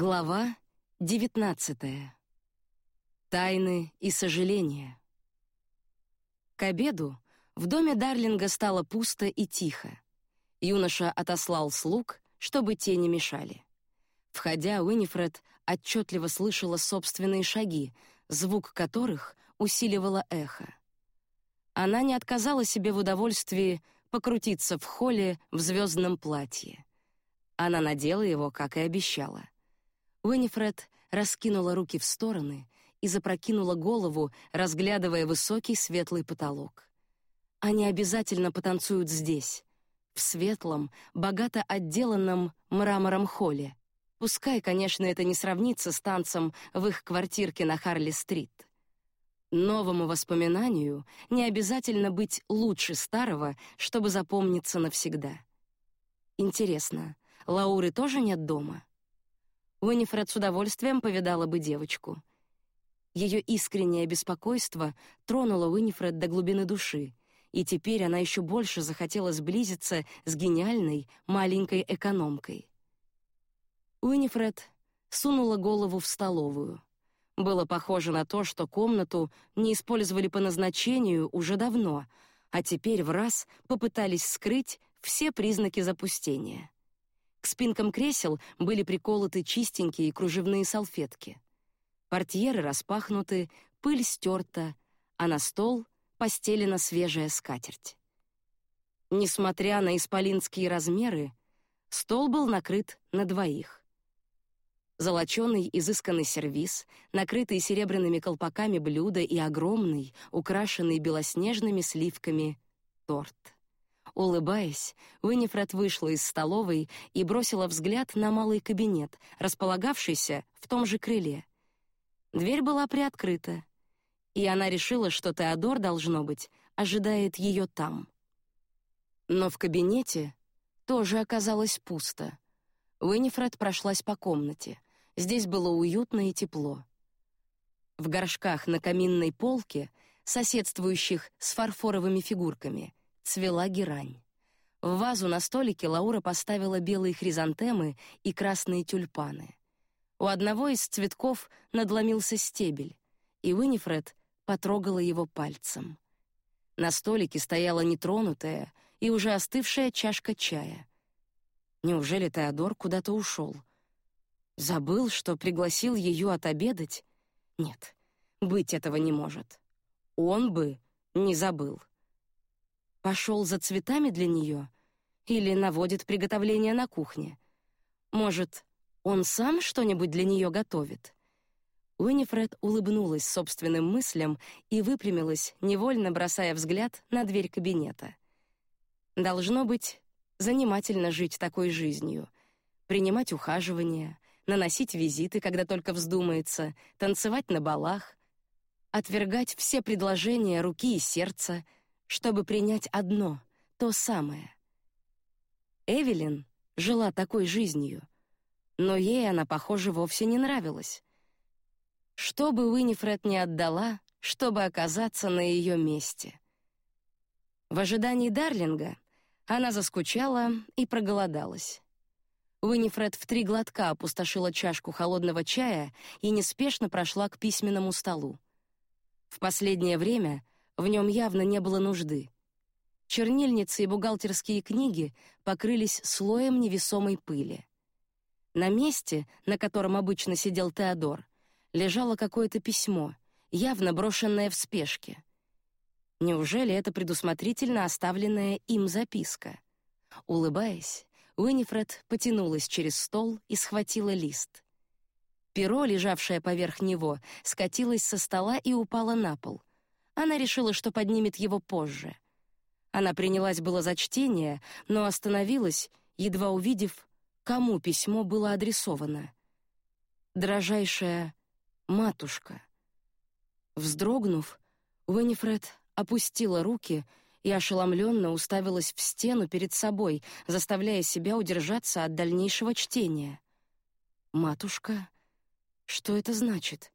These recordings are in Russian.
Глава девятнадцатая. Тайны и сожаления. К обеду в доме Дарлинга стало пусто и тихо. Юноша отослал слуг, чтобы те не мешали. Входя, Уинифред отчетливо слышала собственные шаги, звук которых усиливало эхо. Она не отказала себе в удовольствии покрутиться в холле в звездном платье. Она надела его, как и обещала. Уинифред раскинула руки в стороны и запрокинула голову, разглядывая высокий светлый потолок. Они обязательно потанцуют здесь, в светлом, богато отделанном мрамором холле. Пускай, конечно, это не сравнится с танцем в их квартирке на Харли-стрит. Новому воспоминанию не обязательно быть лучше старого, чтобы запомниться навсегда. Интересно, Лауры тоже нет дома? Уинифред с удовольствием повидала бы девочку. Ее искреннее беспокойство тронуло Уинифред до глубины души, и теперь она еще больше захотела сблизиться с гениальной маленькой экономкой. Уинифред сунула голову в столовую. Было похоже на то, что комнату не использовали по назначению уже давно, а теперь в раз попытались скрыть все признаки запустения. К спинкам кресел были приколоты чистенькие кружевные салфетки. Портьеры распахнуты, пыль стерта, а на стол постелена свежая скатерть. Несмотря на исполинские размеры, стол был накрыт на двоих. Золоченый изысканный сервиз, накрытый серебряными колпаками блюда и огромный, украшенный белоснежными сливками торт. Улыбаясь, Уинифред вышла из столовой и бросила взгляд на малый кабинет, располагавшийся в том же крыле. Дверь была приоткрыта, и она решила, что Теодор должно быть ожидает ее там. Но в кабинете тоже оказалось пусто. Уинифред прошлась по комнате. Здесь было уютно и тепло. В горшках на каминной полке, соседствующих с фарфоровыми фигурками, цвела герань. В вазу на столике Лаура поставила белые хризантемы и красные тюльпаны. У одного из цветков надломился стебель, и Уинифред потрогала его пальцем. На столике стояла нетронутая и уже остывшая чашка чая. Неужели Теодор куда-то ушел? Забыл, что пригласил ее отобедать? Нет, быть этого не может. Он бы не забыл. Пошел за цветами для нее или наводит приготовление на кухне? Может, он сам что-нибудь для нее готовит? Уинифред улыбнулась собственным мыслям и выпрямилась, невольно бросая взгляд на дверь кабинета. Должно быть занимательно жить такой жизнью, принимать ухаживания, наносить визиты, когда только вздумается, танцевать на балах, отвергать все предложения руки и сердца — чтобы принять одно, то самое. Эвелин жила такой жизнью, но ей она, похоже, вовсе не нравилась. Что бы Уинифред не отдала, чтобы оказаться на ее месте. В ожидании Дарлинга она заскучала и проголодалась. Уинифред в три глотка опустошила чашку холодного чая и неспешно прошла к письменному столу. В последнее время в нем явно не было нужды. Чернильницы и бухгалтерские книги покрылись слоем невесомой пыли. На месте, на котором обычно сидел Теодор, лежало какое-то письмо, явно брошенное в спешке. Неужели это предусмотрительно оставленная им записка? Улыбаясь, Уинифред потянулась через стол и схватила лист. Перо, лежавшее поверх него, скатилось со стола и упало на пол. Она решила, что поднимет его позже. Она принялась было за чтение, но остановилась, едва увидев, кому письмо было адресовано. Дрожайшая матушка. Вздрогнув, Уинифред опустила руки и ошеломленно уставилась в стену перед собой, заставляя себя удержаться от дальнейшего чтения. Матушка, что это значит?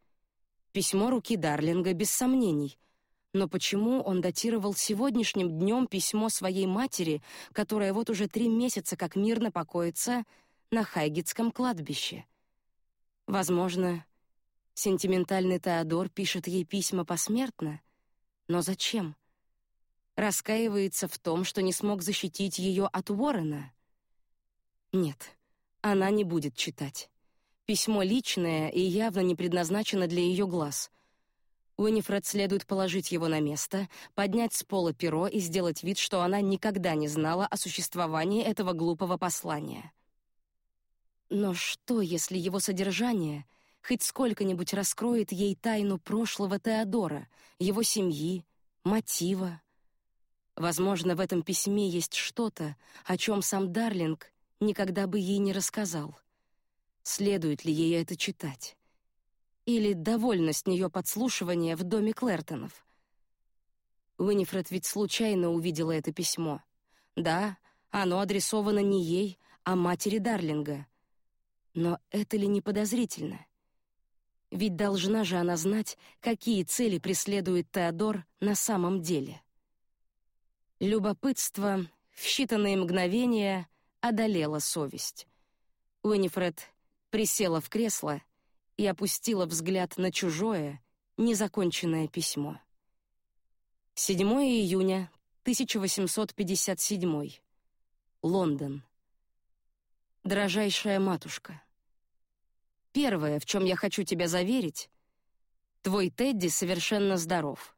Письмо руки Дарлинга без сомнений — но почему он датировал сегодняшним днем письмо своей матери, которая вот уже три месяца как мирно покоится на Хайгитском кладбище? Возможно, сентиментальный Теодор пишет ей письма посмертно, но зачем? Раскаивается в том, что не смог защитить ее от Уоррена. Нет, она не будет читать. Письмо личное и явно не предназначено для ее глаз. Уинифред следует положить его на место, поднять с пола перо и сделать вид, что она никогда не знала о существовании этого глупого послания. Но что, если его содержание хоть сколько-нибудь раскроет ей тайну прошлого Теодора, его семьи, мотива? Возможно, в этом письме есть что-то, о чем сам Дарлинг никогда бы ей не рассказал. Следует ли ей это читать? Или довольно с нее подслушивания в доме Клертонов? Уинифред ведь случайно увидела это письмо. Да, оно адресовано не ей, а матери Дарлинга. Но это ли не подозрительно? Ведь должна же она знать, какие цели преследует Теодор на самом деле. Любопытство в считанные мгновения одолело совесть. Уинифред присела в кресло и опустила взгляд на чужое, незаконченное письмо. 7 июня 1857. Лондон. Дорожайшая матушка. Первое, в чем я хочу тебя заверить, твой Тедди совершенно здоров.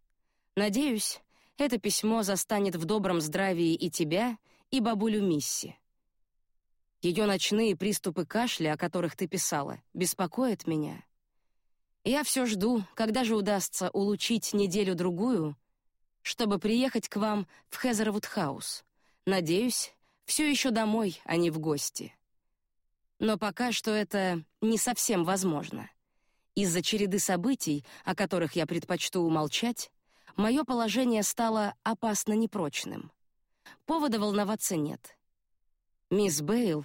Надеюсь, это письмо застанет в добром здравии и тебя, и бабулю Мисси. Ее ночные приступы кашля, о которых ты писала, беспокоят меня. Я все жду, когда же удастся улучить неделю-другую, чтобы приехать к вам в Хезервуд-хаус. Надеюсь, все еще домой, а не в гости. Но пока что это не совсем возможно. Из-за череды событий, о которых я предпочту умолчать, мое положение стало опасно непрочным. Повода волноваться нет. Мисс Бейл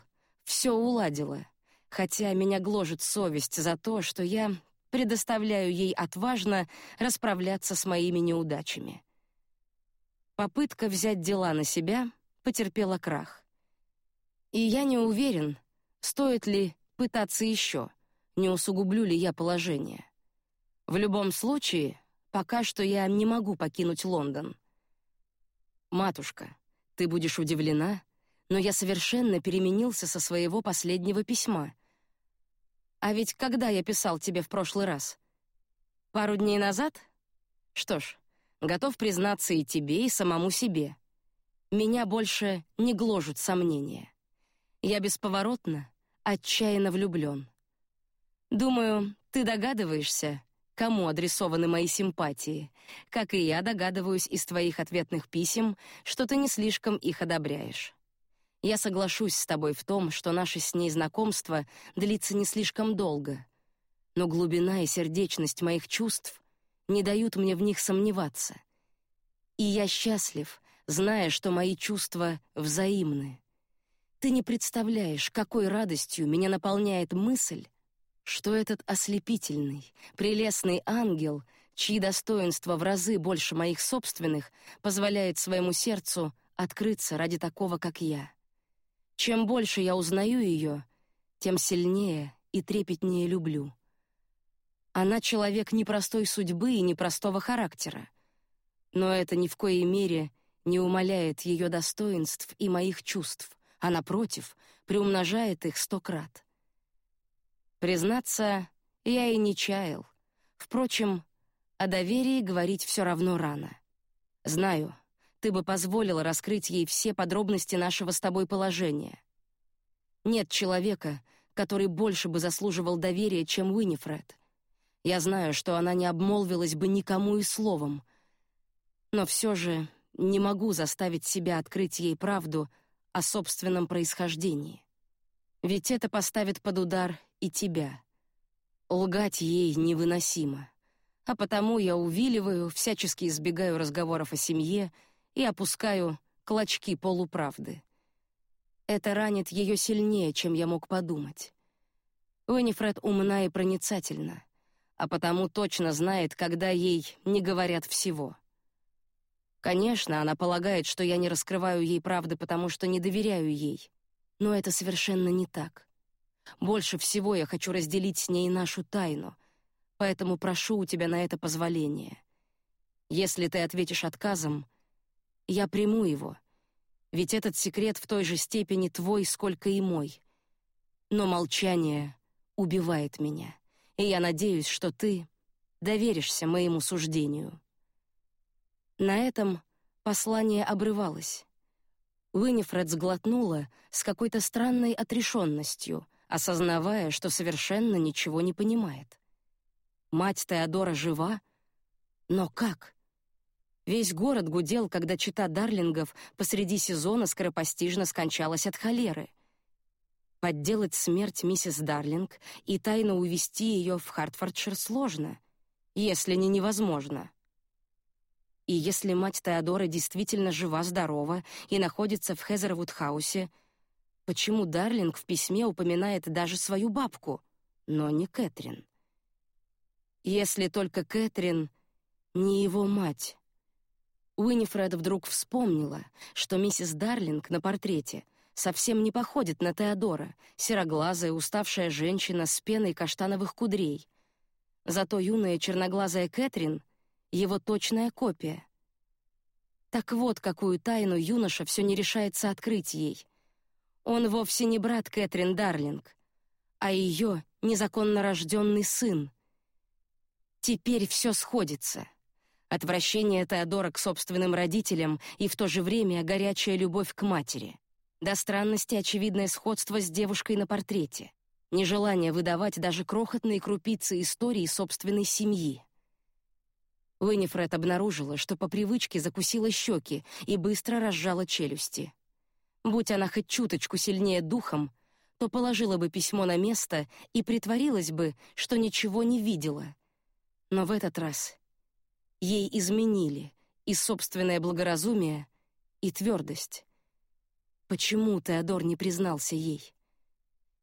все уладила, хотя меня гложет совесть за то, что я предоставляю ей отважно расправляться с моими неудачами. Попытка взять дела на себя потерпела крах. И я не уверен, стоит ли пытаться еще, не усугублю ли я положение. В любом случае, пока что я не могу покинуть Лондон. Матушка, ты будешь удивлена, но я совершенно переменился со своего последнего письма. А ведь когда я писал тебе в прошлый раз? Пару дней назад? Что ж, готов признаться и тебе, и самому себе. Меня больше не гложут сомнения. Я бесповоротно, отчаянно влюблен. Думаю, ты догадываешься, кому адресованы мои симпатии, как и я догадываюсь из твоих ответных писем, что ты не слишком их одобряешь. Я соглашусь с тобой в том, что наше с ней знакомство длится не слишком долго, но глубина и сердечность моих чувств не дают мне в них сомневаться. И я счастлив, зная, что мои чувства взаимны. Ты не представляешь, какой радостью меня наполняет мысль, что этот ослепительный, прелестный ангел, чьи достоинства в разы больше моих собственных, позволяет своему сердцу открыться ради такого, как я. Чем больше я узнаю ее, тем сильнее и трепетнее люблю. Она человек непростой судьбы и непростого характера, но это ни в коей мере не умаляет ее достоинств и моих чувств, а напротив приумножает их сто крат. Признаться, я и не чаял. Впрочем, о доверии говорить все равно рано. Знаю, ты бы позволила раскрыть ей все подробности нашего с тобой положения. Нет человека, который больше бы заслуживал доверия, чем Уинифред. Я знаю, что она не обмолвилась бы никому и словом, но все же не могу заставить себя открыть ей правду о собственном происхождении. Ведь это поставит под удар и тебя. Лгать ей невыносимо, а потому я увиливаю, всячески избегаю разговоров о семье и опускаю клочки полуправды. Это ранит ее сильнее, чем я мог подумать. Уинифред умна и проницательна, а потому точно знает, когда ей не говорят всего. Конечно, она полагает, что я не раскрываю ей правды, потому что не доверяю ей. Но это совершенно не так. Больше всего я хочу разделить с ней нашу тайну, поэтому прошу у тебя на это позволение. Если ты ответишь отказом, я приму его, ведь этот секрет в той же степени твой, сколько и мой. Но молчание убивает меня, и я надеюсь, что ты доверишься моему суждению. На этом послание обрывалось. Уинифред сглотнула с какой-то странной отрешенностью, осознавая, что совершенно ничего не понимает. Мать Теодора жива, но как? Весь город гудел, когда чита Дарлингов посреди сезона скоропостижно скончалась от холеры. Подделать смерть миссис Дарлинг и тайно увести ее в Хартфордшир сложно, если не невозможно. И если мать Теодора действительно жива-здорова и находится в Хезервуд-хаусе, почему Дарлинг в письме упоминает даже свою бабку, но не Кэтрин? Если только Кэтрин не его мать. Уинифред вдруг вспомнила, что миссис Дарлинг на портрете совсем не походит на Теодора, сероглазая, уставшая женщина с пеной каштановых кудрей. Зато юная черноглазая Кэтрин его точная копия. Так вот, какую тайну юноша все не решается открыть ей. Он вовсе не брат Кэтрин Дарлинг, а ее незаконно рожденный сын. Теперь все сходится. Отвращение Теодора к собственным родителям и в то же время горячая любовь к матери. До странности очевидное сходство с девушкой на портрете. Нежелание выдавать даже крохотные крупицы истории собственной семьи. Уинифред обнаружила, что по привычке закусила щеки и быстро разжала челюсти. Будь она хоть чуточку сильнее духом, то положила бы письмо на место и притворилась бы, что ничего не видела. Но в этот раз ей изменили и собственное благоразумие, и твердость. Почему Теодор не признался ей?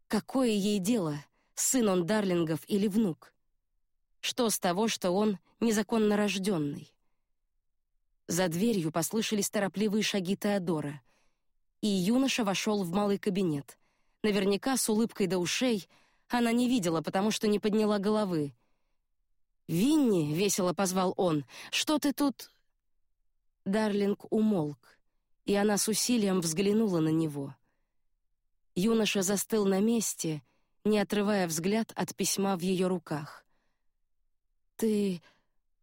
Какое ей дело, сын он Дарлингов или внук? Что с того, что он незаконно рожденный? За дверью послышались торопливые шаги Теодора, и юноша вошел в малый кабинет. Наверняка с улыбкой до ушей она не видела, потому что не подняла головы. «Винни!» — весело позвал он. «Что ты тут...» Дарлинг умолк, и она с усилием взглянула на него. Юноша застыл на месте, не отрывая взгляд от письма в ее руках. «Ты...»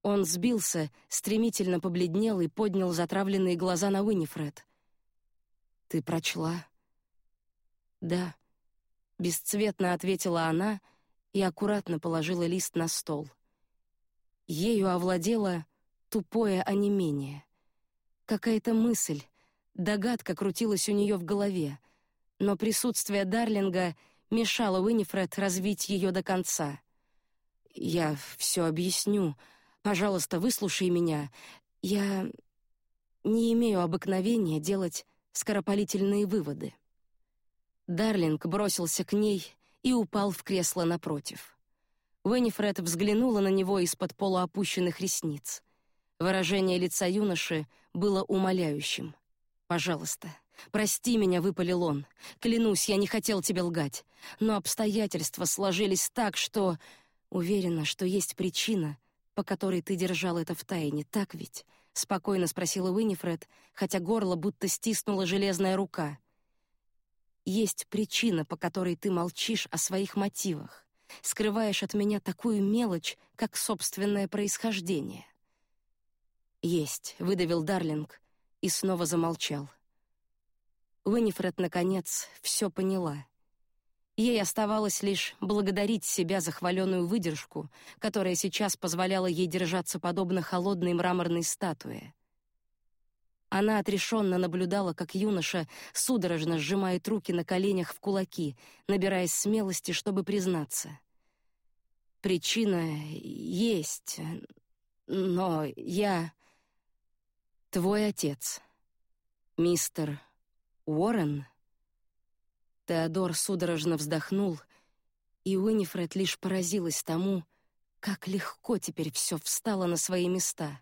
Он сбился, стремительно побледнел и поднял затравленные глаза на Уинифред. «Ты прочла?» «Да», — бесцветно ответила она и аккуратно положила лист на стол. Ею овладело тупое онемение. Какая-то мысль, догадка крутилась у нее в голове, но присутствие Дарлинга мешало Уинифред развить ее до конца. Я все объясню. Пожалуйста, выслушай меня. Я не имею обыкновения делать скоропалительные выводы. Дарлинг бросился к ней и упал в кресло напротив. Уинифред взглянула на него из-под полуопущенных ресниц. Выражение лица юноши было умоляющим. «Пожалуйста, прости меня», — выпалил он. «Клянусь, я не хотел тебе лгать. Но обстоятельства сложились так, что...» Уверена, что есть причина, по которой ты держал это в тайне, так ведь? спокойно спросила Уинифред, хотя горло будто стиснула железная рука. Есть причина, по которой ты молчишь о своих мотивах, скрываешь от меня такую мелочь, как собственное происхождение. Есть, выдавил Дарлинг и снова замолчал. Уинифред наконец все поняла. Ей оставалось лишь благодарить себя за хваленую выдержку, которая сейчас позволяла ей держаться подобно холодной мраморной статуе. Она отрешенно наблюдала, как юноша судорожно сжимает руки на коленях в кулаки, набираясь смелости, чтобы признаться. Причина есть, но я твой отец, мистер Уоррен. Теодор судорожно вздохнул, и Уинифред лишь поразилась тому, как легко теперь все встало на свои места.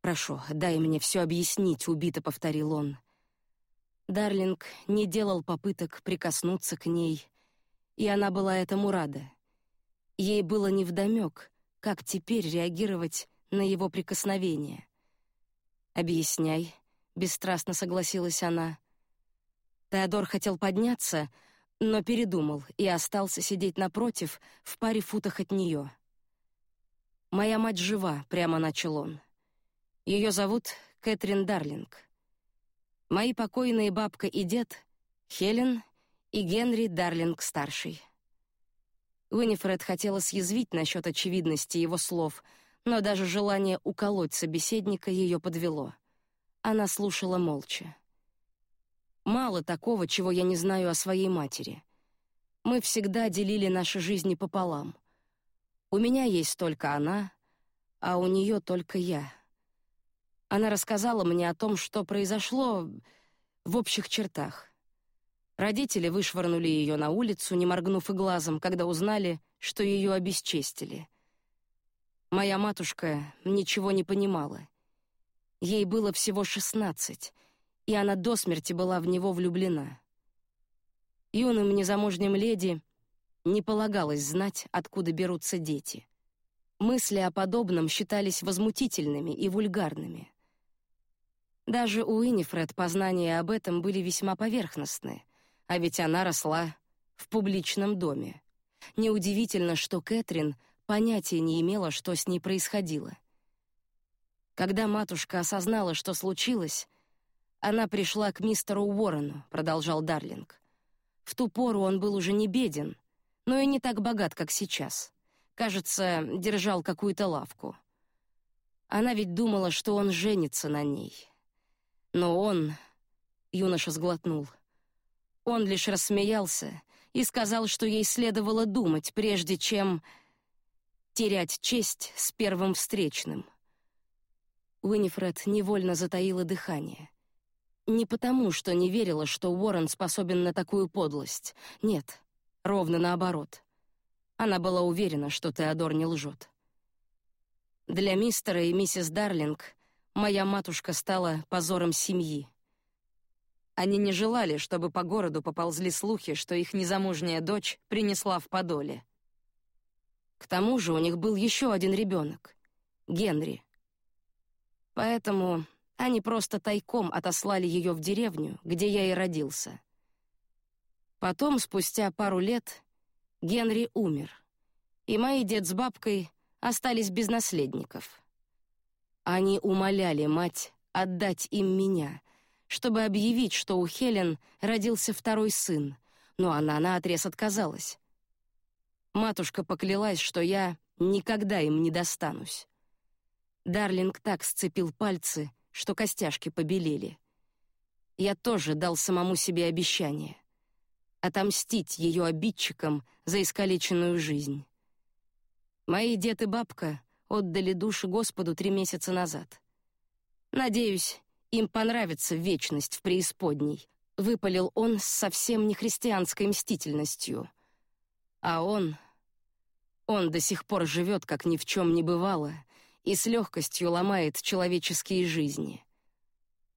«Прошу, дай мне все объяснить», — убито повторил он. Дарлинг не делал попыток прикоснуться к ней. и она была этому рада. Ей было невдомек, как теперь реагировать на его прикосновение. «Объясняй», — бесстрастно согласилась она. Теодор хотел подняться, но передумал и остался сидеть напротив, в паре футах от нее. «Моя мать жива», — прямо начал он. Ее зовут Кэтрин Дарлинг. Мои покойные бабка и дед — Хелен и Генри Дарлинг-старший. Уинифред хотела съязвить насчет очевидности его слов, но даже желание уколоть собеседника ее подвело. Она слушала молча. Мало такого, чего я не знаю о своей матери. Мы всегда делили наши жизни пополам. У меня есть только она, а у нее только я. Она рассказала мне о том, что произошло в общих чертах. Родители вышвырнули ее на улицу, не моргнув и глазом, когда узнали, что ее обесчестили. Моя матушка ничего не понимала. Ей было всего шестнадцать, и она до смерти была в него влюблена. Юным незамужним леди не полагалось знать, откуда берутся дети. Мысли о подобном считались возмутительными и вульгарными. Даже у Инифред познания об этом были весьма поверхностные, а ведь она росла в публичном доме. Неудивительно, что Кэтрин понятия не имела, что с ней происходило. Когда матушка осознала, что случилось, она пришла к мистеру Уоррену, продолжал Дарлинг. В ту пору он был уже не беден, но и не так богат, как сейчас. Кажется, держал какую-то лавку. Она ведь думала, что он женится на ней. Но он, юноша сглотнул. Он лишь рассмеялся и сказал, что ей следовало думать, прежде чем терять честь с первым встречным. Уинифред невольно затаила дыхание. Не потому, что не верила, что Уоррен способен на такую подлость. Нет, ровно наоборот. Она была уверена, что Теодор не лжет. Для мистера и миссис Дарлинг моя матушка стала позором семьи. Они не желали, чтобы по городу поползли слухи, что их незамужняя дочь принесла в подоле. К тому же у них был еще один ребенок — Генри. Поэтому они просто тайком отослали ее в деревню, где я и родился. Потом, спустя пару лет, Генри умер, и мои дед с бабкой остались без наследников. Они умоляли мать отдать им меня, чтобы объявить, что у Хелен родился второй сын, но она наотрез отказалась. Матушка поклялась, что я никогда им не достанусь. Дарлинг так сцепил пальцы, что костяшки побелели. Я тоже дал самому себе обещание отомстить ее обидчикам за искалеченную жизнь. Мои дед и бабка отдали души Господу три месяца назад. Надеюсь, им понравится вечность в преисподней. Выпалил он с совсем не христианской мстительностью. А он... Он до сих пор живет, как ни в чем не бывало, и с легкостью ломает человеческие жизни.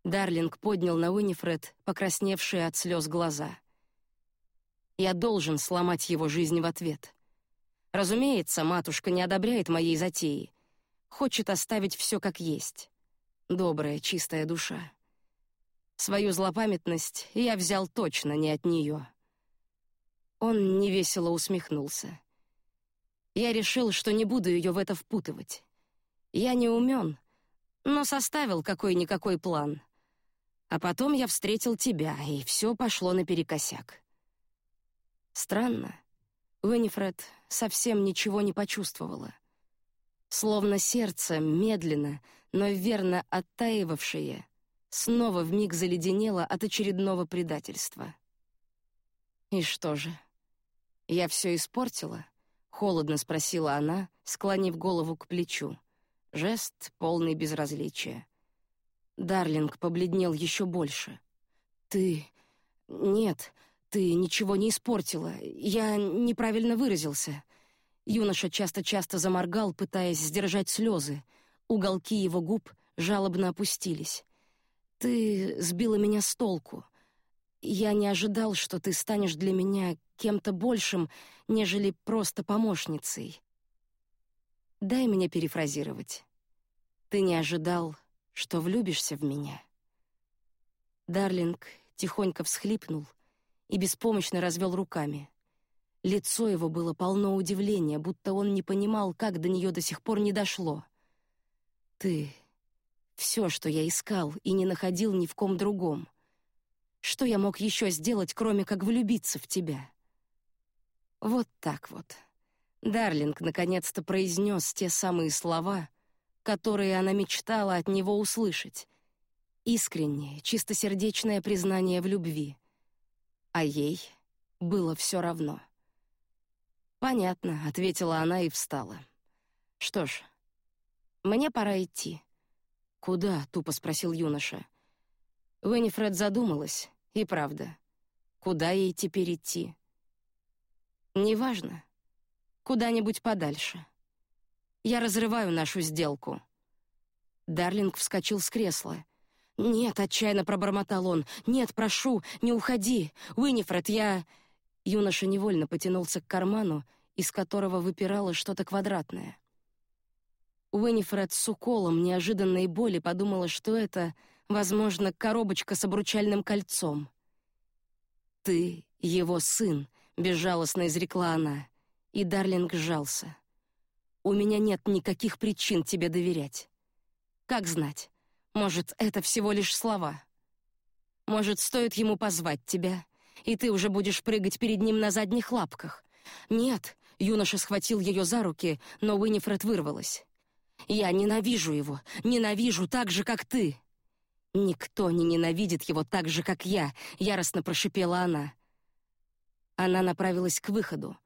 Дарлинг поднял на Уинифред покрасневшие от слез глаза. Я должен сломать его жизнь в ответ. Разумеется, матушка не одобряет моей затеи. Хочет оставить все как есть. Добрая, чистая душа. Свою злопамятность я взял точно не от нее. Он невесело усмехнулся. Я решил, что не буду ее в это впутывать. Я не умен, но составил какой-никакой план. А потом я встретил тебя, и все пошло наперекосяк. Странно. Винифред совсем ничего не почувствовала. Словно сердце, медленно, но верно оттаивавшее, снова вмиг заледенело от очередного предательства. «И что же? Я все испортила?» — холодно спросила она, склонив голову к плечу. Жест полный безразличия. Дарлинг побледнел еще больше. «Ты... Нет, «Ты ничего не испортила. Я неправильно выразился». Юноша часто-часто заморгал, пытаясь сдержать слезы. Уголки его губ жалобно опустились. «Ты сбила меня с толку. Я не ожидал, что ты станешь для меня кем-то большим, нежели просто помощницей. Дай мне перефразировать. Ты не ожидал, что влюбишься в меня. Дарлинг тихонько всхлипнул и беспомощно развел руками. Лицо его было полно удивления, будто он не понимал, как до нее до сих пор не дошло. Ты — все, что я искал и не находил ни в ком другом. Что я мог еще сделать, кроме как влюбиться в тебя? Вот так вот. Дарлинг наконец-то произнес те самые слова, которые она мечтала от него услышать. Искреннее, чистосердечное признание в любви. А ей было все равно. «Понятно», — ответила она и встала. «Что ж, мне пора идти». «Куда?» — тупо спросил юноша. Веннифред задумалась. И правда, куда ей теперь идти? Неважно. Куда-нибудь подальше. Я разрываю нашу сделку. Дарлинг вскочил с кресла. «Нет», — отчаянно пробормотал он. «Нет, прошу, не уходи. Уинифред, я...» Юноша невольно потянулся к карману, из которого выпирало что-то квадратное. Уинифред с уколом неожиданной боли подумала, что это возможно, коробочка с обручальным кольцом. «Ты его сын», — безжалостно изрекла она, и Дарлинг сжался. «У меня нет никаких причин тебе доверять. Как знать, может, это всего лишь слова. Может, стоит ему позвать тебя, и ты уже будешь прыгать перед ним на задних лапках. Нет, юноша схватил ее за руки, но Уинифред вырвалась. Я ненавижу его, ненавижу так же, как ты. «Никто не ненавидит его так же, как я», — яростно прошипела она. Она направилась к выходу.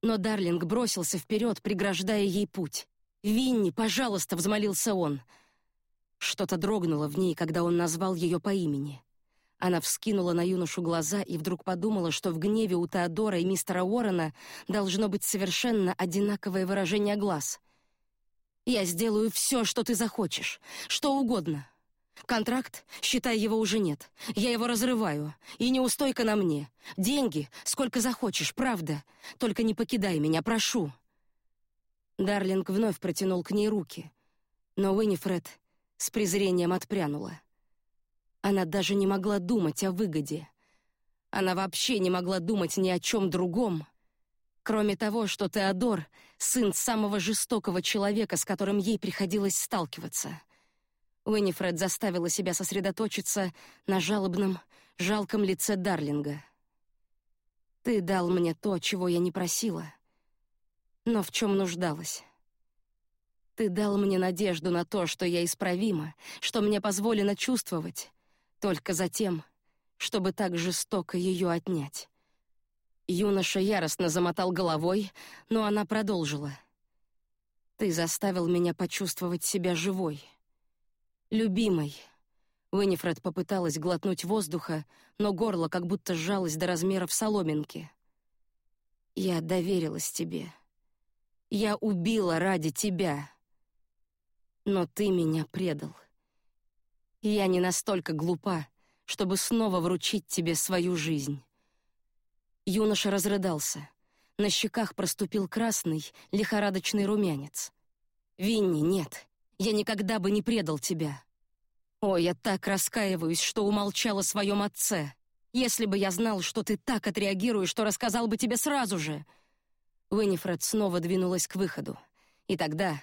Но Дарлинг бросился вперед, преграждая ей путь. «Винни, пожалуйста!» — взмолился он. Что-то дрогнуло в ней, когда он назвал ее по имени. Она вскинула на юношу глаза и вдруг подумала, что в гневе у Теодора и мистера Уоррена должно быть совершенно одинаковое выражение глаз. «Я сделаю все, что ты захочешь, что угодно. Контракт, считай, его уже нет. Я его разрываю. И неустойка на мне. Деньги, сколько захочешь, правда. Только не покидай меня, прошу. Дарлинг вновь протянул к ней руки. Но Уинифред с презрением отпрянула. Она даже не могла думать о выгоде. Она вообще не могла думать ни о чем другом, кроме того, что Теодор — сын самого жестокого человека, с которым ей приходилось сталкиваться — Уинифред заставила себя сосредоточиться на жалобном, жалком лице Дарлинга. «Ты дал мне то, чего я не просила, но в чем нуждалась. Ты дал мне надежду на то, что я исправима, что мне позволено чувствовать, только затем, чтобы так жестоко ее отнять». Юноша яростно замотал головой, но она продолжила. «Ты заставил меня почувствовать себя живой». «Любимый». Уинифред попыталась глотнуть воздуха, но горло как будто сжалось до размеров соломинки. «Я доверилась тебе. Я убила ради тебя. Но ты меня предал. Я не настолько глупа, чтобы снова вручить тебе свою жизнь». Юноша разрыдался. На щеках проступил красный, лихорадочный румянец. «Винни, нет, я никогда бы не предал тебя. О, я так раскаиваюсь, что умолчал о своем отце. Если бы я знал, что ты так отреагируешь, то рассказал бы тебе сразу же. Уинифред снова двинулась к выходу. И тогда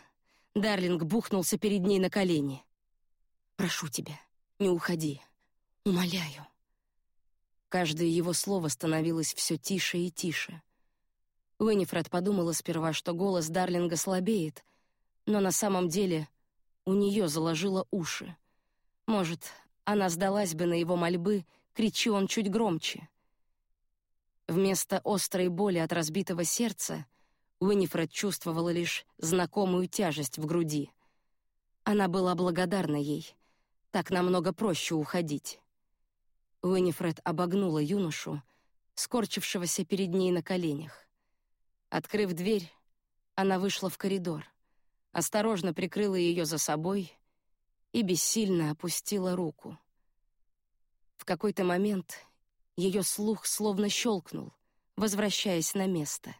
Дарлинг бухнулся перед ней на колени. «Прошу тебя, не уходи. Умоляю». Каждое его слово становилось все тише и тише. Уинифред подумала сперва, что голос Дарлинга слабеет, но на самом деле у нее заложило уши. Может, она сдалась бы на его мольбы, кричи он чуть громче. Вместо острой боли от разбитого сердца Уинифред чувствовала лишь знакомую тяжесть в груди. Она была благодарна ей. Так намного проще уходить. Уинифред обогнула юношу, скорчившегося перед ней на коленях. Открыв дверь, она вышла в коридор осторожно прикрыла ее за собой и бессильно опустила руку. В какой-то момент ее слух словно щелкнул, возвращаясь на место.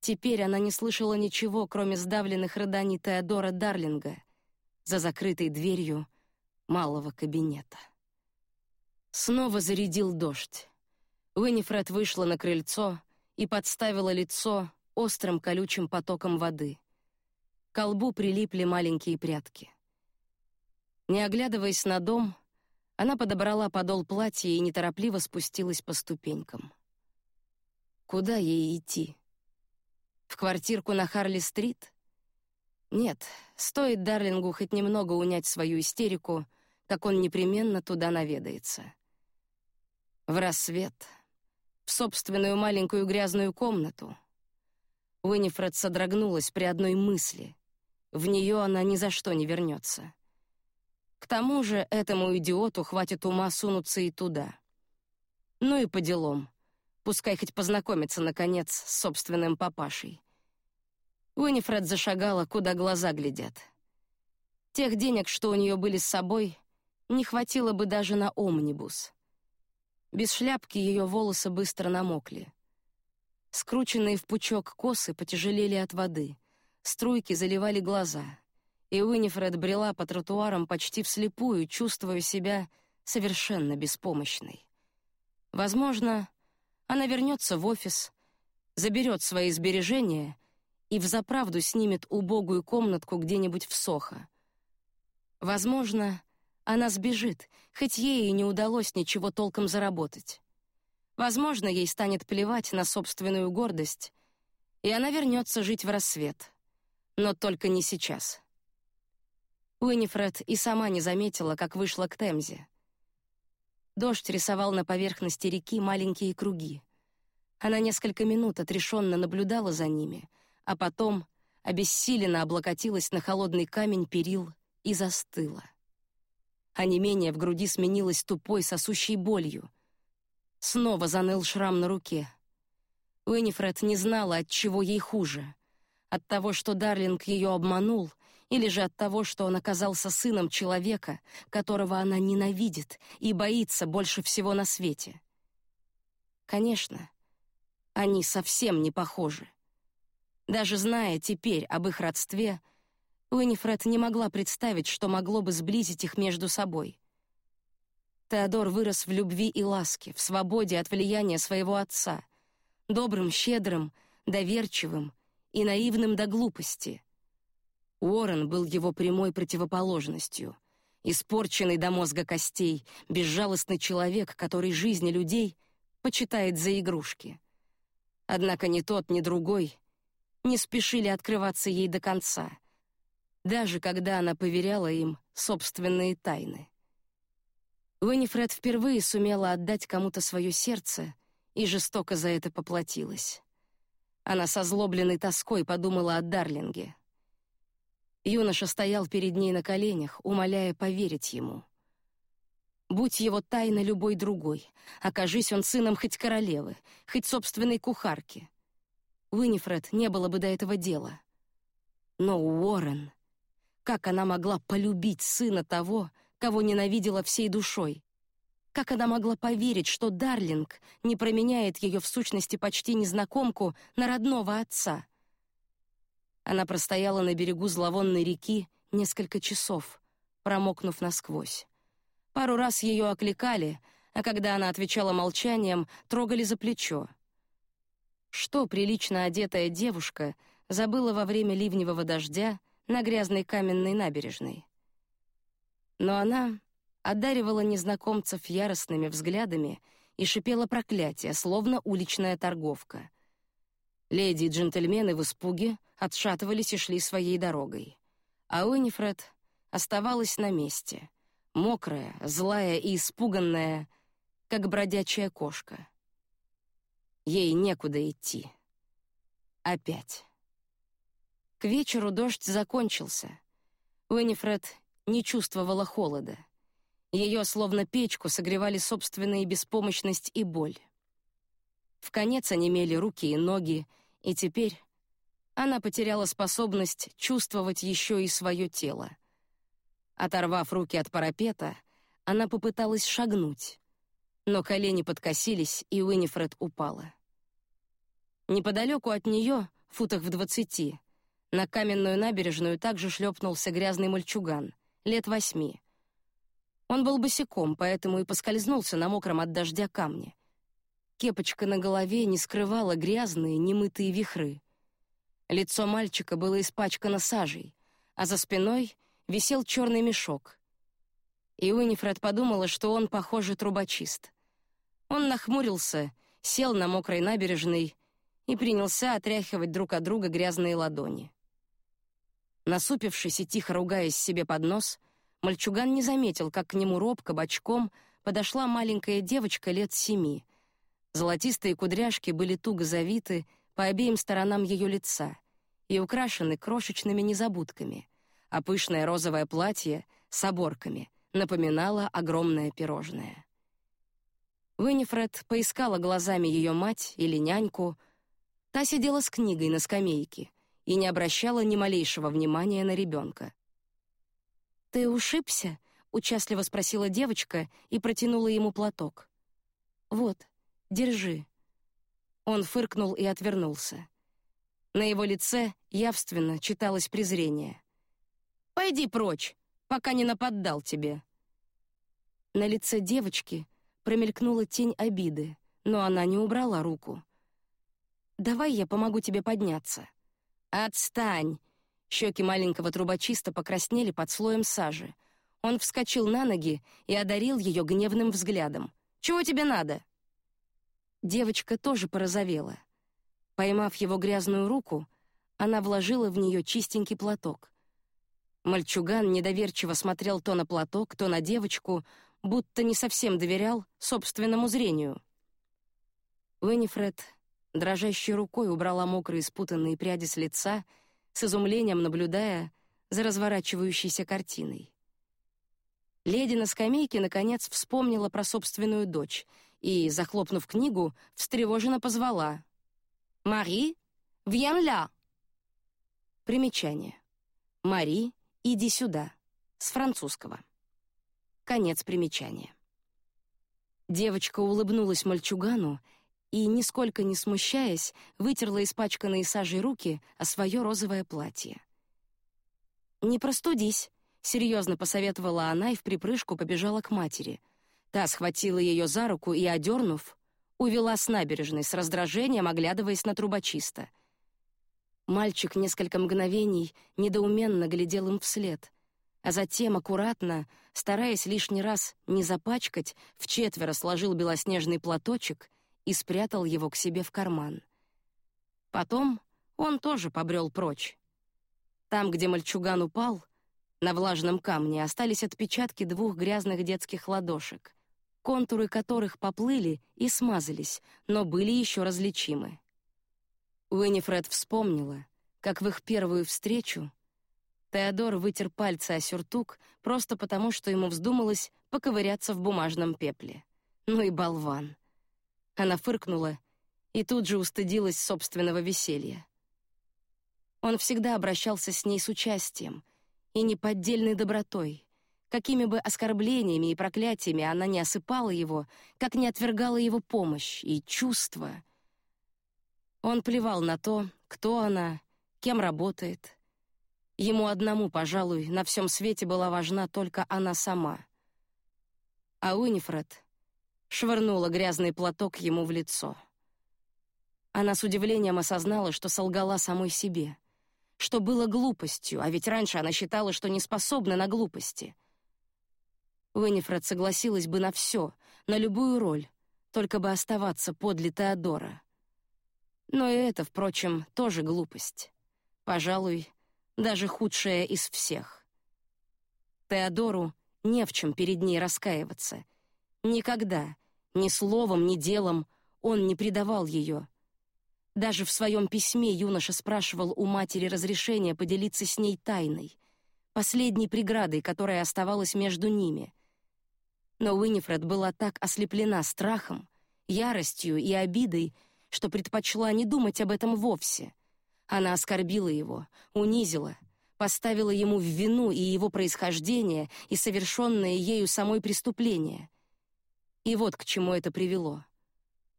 Теперь она не слышала ничего, кроме сдавленных рыданий Теодора Дарлинга за закрытой дверью малого кабинета. Снова зарядил дождь. Уинифред вышла на крыльцо и подставила лицо острым колючим потоком воды. К колбу прилипли маленькие прядки. Не оглядываясь на дом, она подобрала подол платья и неторопливо спустилась по ступенькам. Куда ей идти? В квартирку на Харли-стрит? Нет, стоит Дарлингу хоть немного унять свою истерику, как он непременно туда наведается. В рассвет, в собственную маленькую грязную комнату. Уинифред содрогнулась при одной мысли. В нее она ни за что не вернется. К тому же этому идиоту хватит ума сунуться и туда. Ну и по делам. Пускай хоть познакомится, наконец, с собственным папашей. Уинифред зашагала, куда глаза глядят. Тех денег, что у нее были с собой, не хватило бы даже на омнибус. Без шляпки ее волосы быстро намокли. Скрученные в пучок косы потяжелели от воды, струйки заливали глаза — и Уинифред брела по тротуарам почти вслепую, чувствуя себя совершенно беспомощной. Возможно, она вернется в офис, заберет свои сбережения и взаправду снимет убогую комнатку где-нибудь в Сохо. Возможно, она сбежит, хоть ей и не удалось ничего толком заработать. Возможно, ей станет плевать на собственную гордость, и она вернется жить в рассвет. Но только не сейчас. Уинифред и сама не заметила, как вышла к Темзе. Дождь рисовал на поверхности реки маленькие круги. Она несколько минут отрешенно наблюдала за ними, а потом обессиленно облокотилась на холодный камень перил и застыла. А не менее в груди сменилось тупой сосущей болью. Снова заныл шрам на руке. Уинифред не знала, от чего ей хуже: от того, что Дарлинг ее обманул, или же от того, что он оказался сыном человека, которого она ненавидит и боится больше всего на свете. Конечно, они совсем не похожи. Даже зная теперь об их родстве, Уинифред не могла представить, что могло бы сблизить их между собой. Теодор вырос в любви и ласке, в свободе от влияния своего отца, добрым, щедрым, доверчивым и наивным до глупости — Уоррен был его прямой противоположностью. Испорченный до мозга костей, безжалостный человек, который жизни людей почитает за игрушки. Однако ни тот, ни другой не спешили открываться ей до конца, даже когда она поверяла им собственные тайны. Уинифред впервые сумела отдать кому-то свое сердце и жестоко за это поплатилась. Она со злобленной тоской подумала о Дарлинге. Юноша стоял перед ней на коленях, умоляя поверить ему. Будь его тайна любой другой, окажись он сыном хоть королевы, хоть собственной кухарки. Уинифред не было бы до этого дела. Но Уоррен... Как она могла полюбить сына того, кого ненавидела всей душой? Как она могла поверить, что Дарлинг не променяет ее в сущности почти незнакомку на родного отца — она простояла на берегу зловонной реки несколько часов, промокнув насквозь. Пару раз ее окликали, а когда она отвечала молчанием, трогали за плечо. Что прилично одетая девушка забыла во время ливневого дождя на грязной каменной набережной? Но она одаривала незнакомцев яростными взглядами и шипела проклятия, словно уличная торговка. Леди и джентльмены в испуге отшатывались и шли своей дорогой. А Уинифред оставалась на месте, мокрая, злая и испуганная, как бродячая кошка. Ей некуда идти. Опять. К вечеру дождь закончился. Уинифред не чувствовала холода. Ее, словно печку, согревали собственная беспомощность и боль. В конец онемели руки и ноги, и теперь она потеряла способность чувствовать еще и свое тело. Оторвав руки от парапета, она попыталась шагнуть, но колени подкосились, и Уинифред упала. Неподалеку от нее, футах в двадцати, на каменную набережную также шлепнулся грязный мальчуган, лет восьми. Он был босиком, поэтому и поскользнулся на мокром от дождя камне. Кепочка на голове не скрывала грязные, немытые вихры. Лицо мальчика было испачкано сажей, а за спиной висел черный мешок. И Уинифред подумала, что он, похоже, трубочист. Он нахмурился, сел на мокрой набережной и принялся отряхивать друг от друга грязные ладони. Насупившись и тихо ругаясь себе под нос, мальчуган не заметил, как к нему робко бочком подошла маленькая девочка лет семи. Золотистые кудряшки были туго завиты по обеим сторонам ее лица и украшены крошечными незабудками, а пышное розовое платье с оборками напоминало огромное пирожное. Винифред поискала глазами ее мать или няньку. Та сидела с книгой на скамейке и не обращала ни малейшего внимания на ребенка. «Ты ушибся?» — участливо спросила девочка и протянула ему платок. «Вот, держи». Он фыркнул и отвернулся. На его лице явственно читалось презрение. «Пойди прочь, пока не нападал тебе». На лице девочки промелькнула тень обиды, но она не убрала руку. «Давай я помогу тебе подняться». «Отстань!» Щеки маленького трубочиста покраснели под слоем сажи. Он вскочил на ноги и одарил ее гневным взглядом. «Чего тебе надо?» Девочка тоже порозовела. Поймав его грязную руку, она вложила в нее чистенький платок. Мальчуган недоверчиво смотрел то на платок, то на девочку, будто не совсем доверял собственному зрению. Уинифред дрожащей рукой убрала мокрые спутанные пряди с лица, с изумлением наблюдая за разворачивающейся картиной. Леди на скамейке наконец вспомнила про собственную дочь и, захлопнув книгу, встревоженно позвала: "Мари, viens là". Примечание: Мари, иди сюда, с французского. Конец примечания. Девочка улыбнулась мальчугану и, нисколько не смущаясь, вытерла испачканные сажей руки о свое розовое платье. «Не простудись», — серьезно посоветовала она и в припрыжку побежала к матери. Та схватила ее за руку и, одернув, увела с набережной с раздражением, оглядываясь на трубочиста. Мальчик несколько мгновений недоуменно глядел им вслед, а затем аккуратно, стараясь лишний раз не запачкать, в четверо сложил белоснежный платочек и спрятал его к себе в карман. Потом он тоже побрел прочь. Там, где мальчуган упал, на влажном камне остались отпечатки двух грязных детских ладошек, контуры которых поплыли и смазались, но были еще различимы. Уинифред вспомнила, как в их первую встречу Теодор вытер пальцы о сюртук просто потому, что ему вздумалось поковыряться в бумажном пепле. Ну и болван. Она фыркнула и тут же устыдилась собственного веселья. Он всегда обращался с ней с участием и неподдельной добротой. Какими бы оскорблениями и проклятиями она не осыпала его, как не отвергала его помощь и чувства. Он плевал на то, кто она, кем работает, Ему одному, пожалуй, на всем свете была важна только она сама. А Уинифред швырнула грязный платок ему в лицо. Она с удивлением осознала, что солгала самой себе, что было глупостью, а ведь раньше она считала, что не способна на глупости. Уинифред согласилась бы на все, на любую роль, только бы оставаться подле Теодора. Но и это, впрочем, тоже глупость. Пожалуй, даже худшая из всех. Теодору не в чем перед ней раскаиваться. Никогда, ни словом, ни делом он не предавал ее. Даже в своем письме юноша спрашивал у матери разрешения поделиться с ней тайной, последней преградой, которая оставалась между ними. Но Уинифред была так ослеплена страхом, яростью и обидой, что предпочла не думать об этом вовсе — она оскорбила его, унизила, поставила ему в вину и его происхождение, и совершенное ею самой преступление. И вот к чему это привело.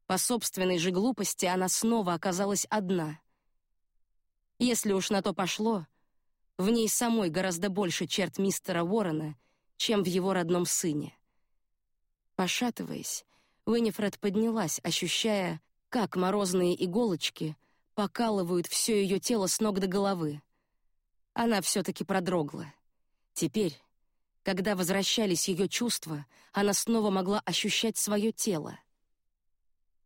По собственной же глупости она снова оказалась одна. Если уж на то пошло, в ней самой гораздо больше черт мистера Уоррена, чем в его родном сыне. Пошатываясь, Уинифред поднялась, ощущая, как морозные иголочки покалывают все ее тело с ног до головы. Она все-таки продрогла. Теперь, когда возвращались ее чувства, она снова могла ощущать свое тело.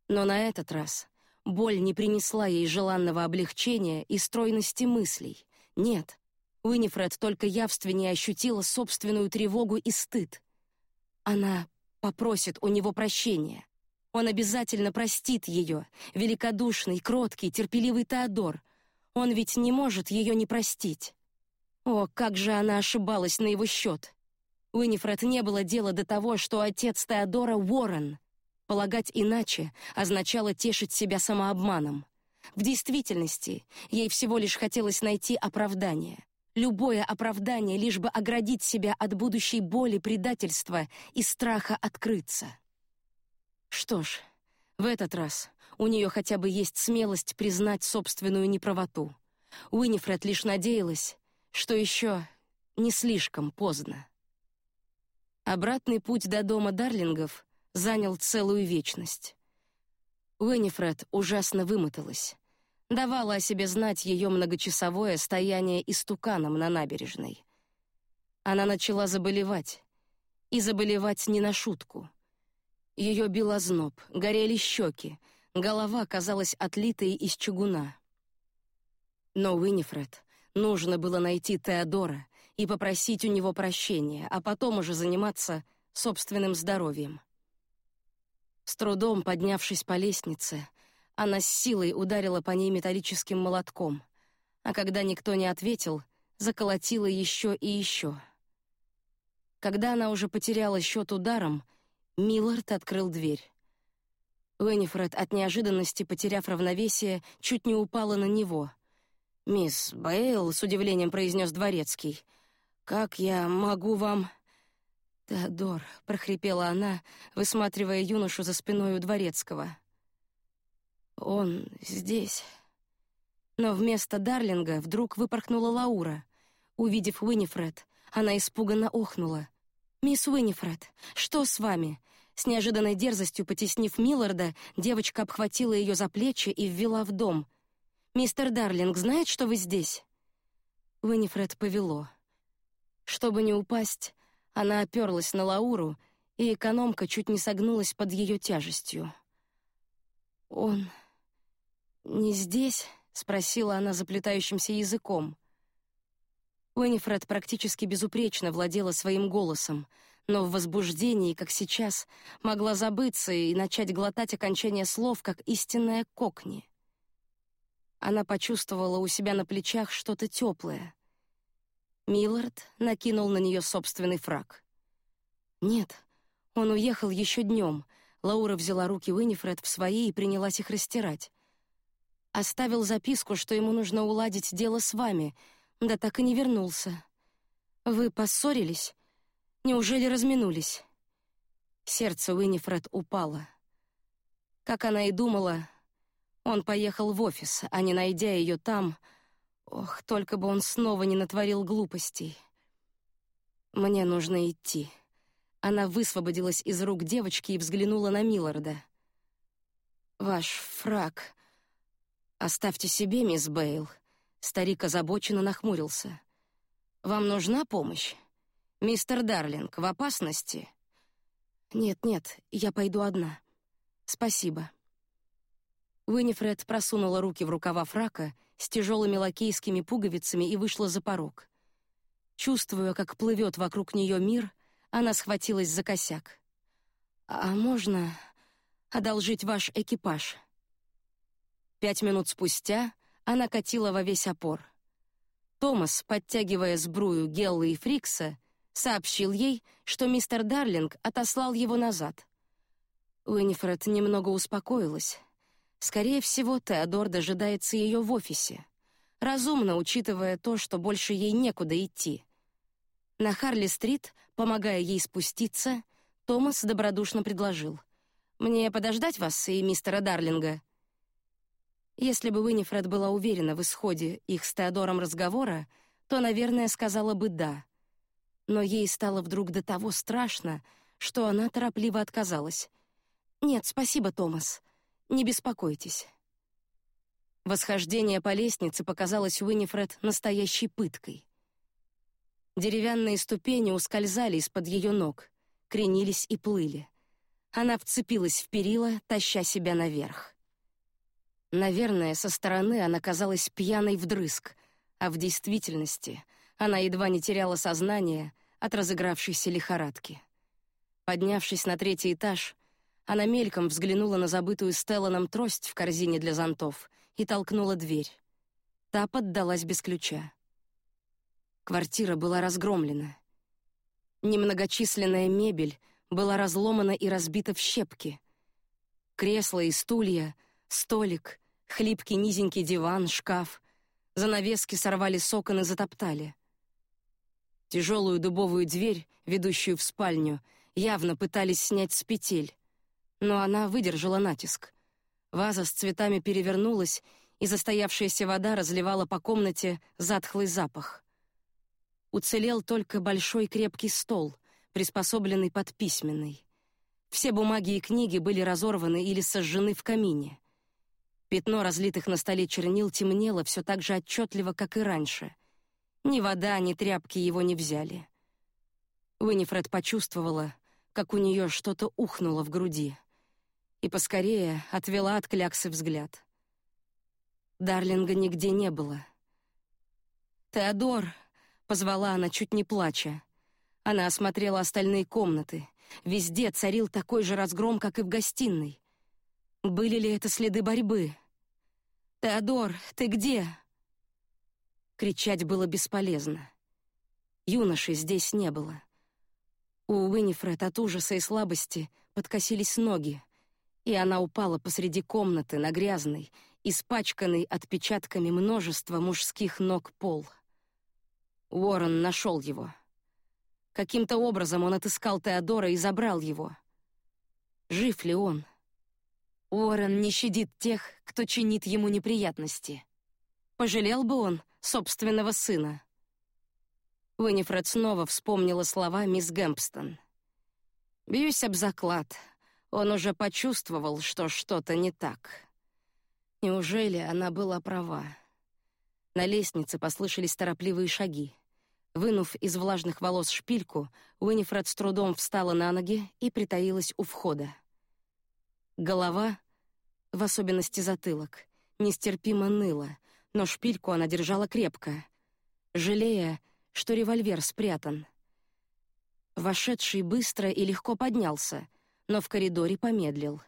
Но на этот раз боль не принесла ей желанного облегчения и стройности мыслей. Нет, Уинифред только явственнее ощутила собственную тревогу и стыд. Она попросит у него прощения. Он обязательно простит ее, великодушный, кроткий, терпеливый Теодор. Он ведь не может ее не простить. О, как же она ошибалась на его счет. Уинифред не было дела до того, что отец Теодора Уоррен. Полагать иначе означало тешить себя самообманом. В действительности ей всего лишь хотелось найти оправдание. Любое оправдание, лишь бы оградить себя от будущей боли, предательства и страха открыться. Что ж, в этот раз у нее хотя бы есть смелость признать собственную неправоту. Уинифред лишь надеялась, что еще не слишком поздно. Обратный путь до дома Дарлингов занял целую вечность. Уинифред ужасно вымоталась. Давала о себе знать ее многочасовое стояние истуканом на набережной. Она начала заболевать, и заболевать не на шутку. Ее бил озноб, горели щеки, голова казалась отлитой из чугуна. Но Уинифред нужно было найти Теодора и попросить у него прощения, а потом уже заниматься собственным здоровьем. С трудом поднявшись по лестнице, она с силой ударила по ней металлическим молотком, а когда никто не ответил, заколотила еще и еще. Когда она уже потеряла счет ударом, Миллард открыл дверь. Уэннифред от неожиданности, потеряв равновесие, чуть не упала на него. «Мисс Бейл», — с удивлением произнес дворецкий, — «как я могу вам...» «Теодор», — прохрипела она, высматривая юношу за спиной у дворецкого. Он здесь. Но вместо Дарлинга вдруг выпорхнула Лаура. Увидев Уинифред, она испуганно охнула. «Мисс Уинифред, что с вами?» С неожиданной дерзостью потеснив Милларда, девочка обхватила ее за плечи и ввела в дом. «Мистер Дарлинг знает, что вы здесь?» Уинифред повело. Чтобы не упасть, она оперлась на Лауру, и экономка чуть не согнулась под ее тяжестью. «Он «Не здесь?» — спросила она заплетающимся языком. Уэннифред практически безупречно владела своим голосом, но в возбуждении, как сейчас, могла забыться и начать глотать окончания слов, как истинная кокни. Она почувствовала у себя на плечах что-то теплое. Миллард накинул на нее собственный фраг. Нет, он уехал еще днем. Лаура взяла руки Уинифред в свои и принялась их растирать. Оставил записку, что ему нужно уладить дело с вами, да так и не вернулся. Вы поссорились? Неужели разминулись? Сердце Уинифред упало. Как она и думала, он поехал в офис, а не найдя ее там, ох, только бы он снова не натворил глупостей. Мне нужно идти. Она высвободилась из рук девочки и взглянула на Милларда. Ваш фрак. Оставьте себе, мисс Бейл. Старик озабоченно нахмурился. Вам нужна помощь? Мистер Дарлинг в опасности? Нет, нет, я пойду одна. Спасибо. Уинифред просунула руки в рукава фрака с тяжелыми лакейскими пуговицами и вышла за порог. Чувствуя, как плывет вокруг нее мир, она схватилась за косяк. А можно одолжить ваш экипаж? Пять минут спустя она катила во весь опор. Томас, подтягивая сбрую Геллы и Фрикса, сообщил ей, что мистер Дарлинг отослал его назад. Уинифред немного успокоилась. Скорее всего, Теодор дожидается ее в офисе. Разумно, учитывая то, что больше ей некуда идти. На Харли-стрит, помогая ей спуститься, Томас добродушно предложил: Мне подождать вас и мистера Дарлинга?» Если бы Уинифред была уверена в исходе их с Теодором разговора, то, наверное, сказала бы «да». Но ей стало вдруг до того страшно, что она торопливо отказалась. «Нет, спасибо, Томас. Не беспокойтесь». Восхождение по лестнице показалось Уинифред настоящей пыткой. Деревянные ступени ускользали из-под ее ног, кренились и плыли. Она вцепилась в перила, таща себя наверх. Наверное, со стороны она казалась пьяной вдрызг, а в действительности она едва не теряла сознание от разыгравшейся лихорадки. Поднявшись на третий этаж, она мельком взглянула на забытую Стелланом трость в корзине для зонтов и толкнула дверь. Та поддалась без ключа. Квартира была разгромлена. Немногочисленная мебель была разломана и разбита в щепки. Кресла и стулья — Столик, хлипкий низенький диван, шкаф. Занавески сорвали с окон и затоптали. Тяжелую дубовую дверь, ведущую в спальню, явно пытались снять с петель. Но она выдержала натиск. Ваза с цветами перевернулась, и застоявшаяся вода разливала по комнате затхлый запах. Уцелел только большой крепкий стол, приспособленный под письменный. Все бумаги и книги были разорваны или сожжены в камине. Пятно разлитых на столе чернил темнело все так же отчетливо, как и раньше. Ни вода, ни тряпки его не взяли. Уинифред почувствовала, как у нее что-то ухнуло в груди, и поскорее отвела от кляксы взгляд. Дарлинга нигде не было. «Теодор!» — позвала она, чуть не плача. Она осмотрела остальные комнаты. Везде царил такой же разгром, как и в гостиной. Были ли это следы борьбы? «Теодор, ты где?» Кричать было бесполезно. Юноши здесь не было. У Уинифред от ужаса и слабости подкосились ноги, и она упала посреди комнаты на грязный, испачканный отпечатками множества мужских ног пол. Уоррен нашел его. Каким-то образом он отыскал Теодора и забрал его. Жив ли он? — Уоррен не щадит тех, кто чинит ему неприятности. Пожалел бы он собственного сына. Уинифред снова вспомнила слова мисс Гэмпстон. «Бьюсь об заклад. Он уже почувствовал, что что-то не так». Неужели она была права? На лестнице послышались торопливые шаги. Вынув из влажных волос шпильку, Уинифред с трудом встала на ноги и притаилась у входа. Голова, в особенности затылок, нестерпимо ныла, но шпильку она держала крепко, жалея, что револьвер спрятан. Вошедший быстро и легко поднялся, но в коридоре помедлил.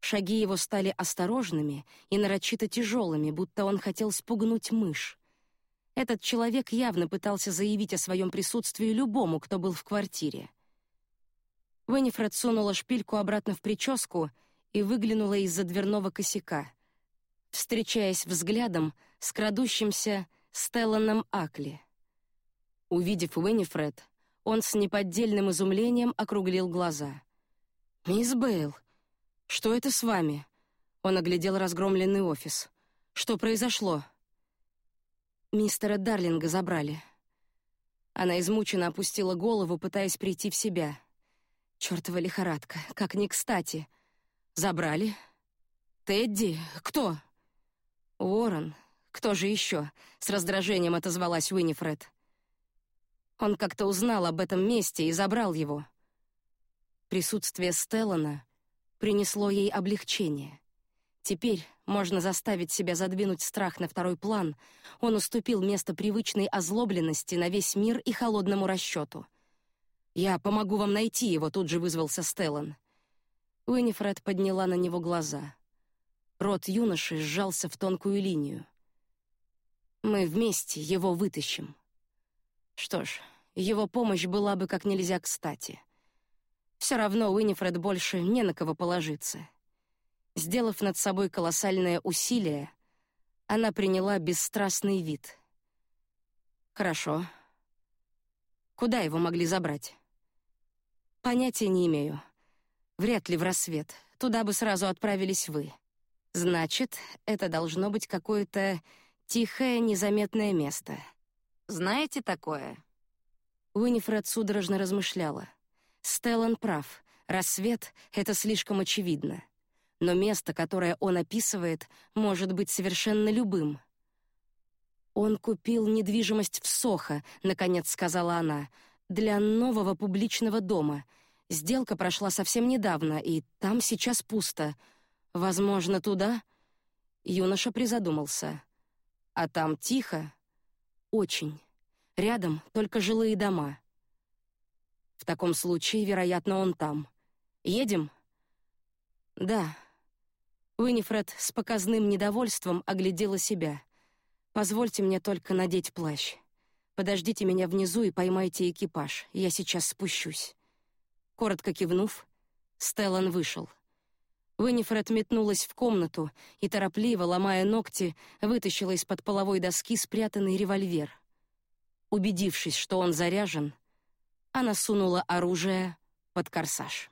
Шаги его стали осторожными и нарочито тяжелыми, будто он хотел спугнуть мышь. Этот человек явно пытался заявить о своем присутствии любому, кто был в квартире. Уинифред сунула шпильку обратно в прическу и выглянула из-за дверного косяка, встречаясь взглядом с крадущимся Стелланом Акли. Увидев Уинифред, он с неподдельным изумлением округлил глаза. «Мисс Бейл, что это с вами?» Он оглядел разгромленный офис. «Что произошло?» «Мистера Дарлинга забрали». Она измученно опустила голову, пытаясь прийти в себя — Чёртова лихорадка, как ни кстати. Забрали. Тедди? Кто? Уоррен. Кто же еще? С раздражением отозвалась Уинифред. Он как-то узнал об этом месте и забрал его. Присутствие Стеллана принесло ей облегчение. Теперь можно заставить себя задвинуть страх на второй план. Он уступил место привычной озлобленности на весь мир и холодному расчету. «Я помогу вам найти его», — тут же вызвался Стеллан. Уинифред подняла на него глаза. Рот юноши сжался в тонкую линию. «Мы вместе его вытащим». Что ж, его помощь была бы как нельзя кстати. Все равно Уинифред больше не на кого положиться. Сделав над собой колоссальное усилие, она приняла бесстрастный вид. «Хорошо. Куда его могли забрать?» Понятия не имею. Вряд ли в рассвет. Туда бы сразу отправились вы. Значит, это должно быть какое-то тихое, незаметное место. Знаете такое? Уинифред судорожно размышляла. Стеллан прав. Рассвет — это слишком очевидно. Но место, которое он описывает, может быть совершенно любым. «Он купил недвижимость в Сохо», — наконец сказала она, — «для нового публичного дома. Сделка прошла совсем недавно, и там сейчас пусто. Возможно, туда?» Юноша призадумался. «А там тихо?» «Очень. Рядом только жилые дома». «В таком случае, вероятно, он там. Едем?» «Да». Уинифред с показным недовольством оглядела себя. «Позвольте мне только надеть плащ. Подождите меня внизу и поймайте экипаж. Я сейчас спущусь». Коротко кивнув, Стеллан вышел. Уинифред метнулась в комнату и торопливо, ломая ногти, вытащила из-под половой доски спрятанный револьвер. Убедившись, что он заряжен, она сунула оружие под корсаж.